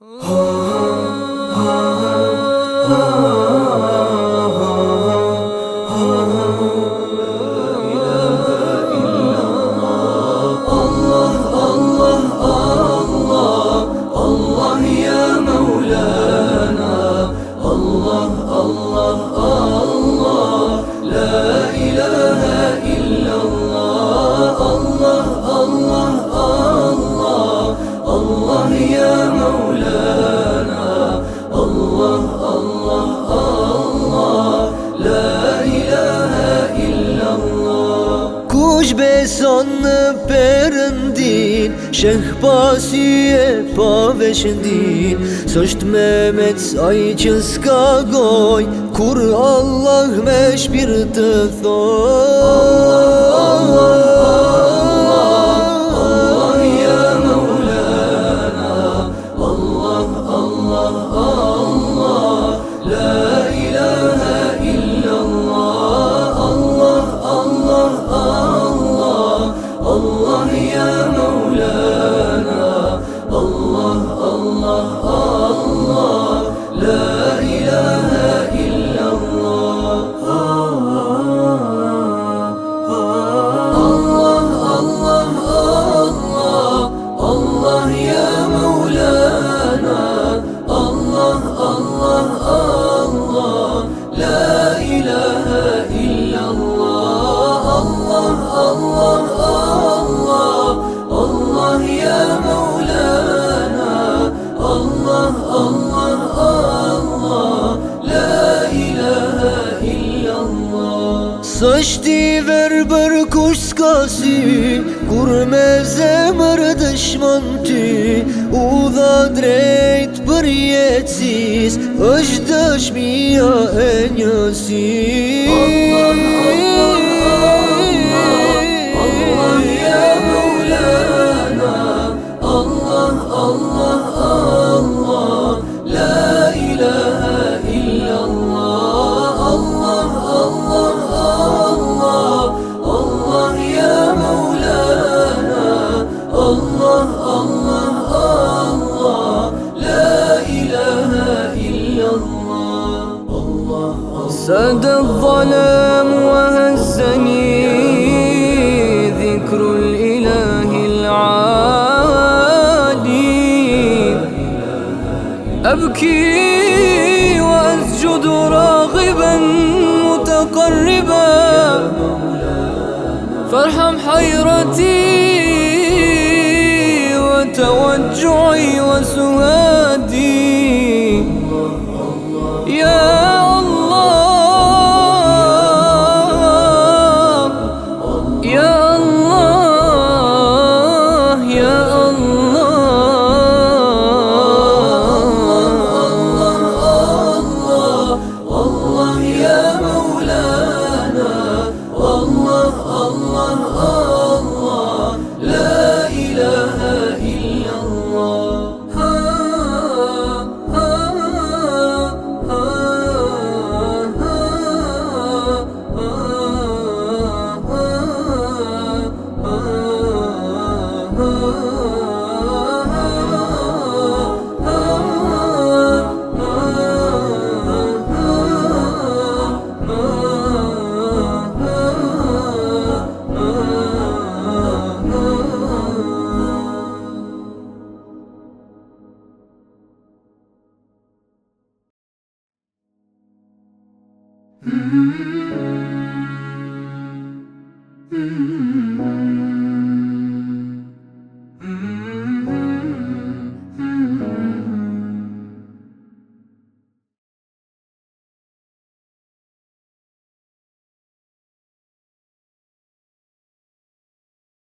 哦。në përëndin Shekh pasi e pavëshëndin po Së është me me të saj që s'ka goj Kur Allah me shpirë të thoj Allah Së është i verë për kush s'ka si Kur me zemër dëshmon ty U dha drejt për jetësis është dëshmija e njësi Allah, Allah ساد الظلام وهزني ذكر الإله العادي أبكي وأسجد راغبا متقربا فارحم حيرتي وتوجعي Mm-hmm. Mm-hmm.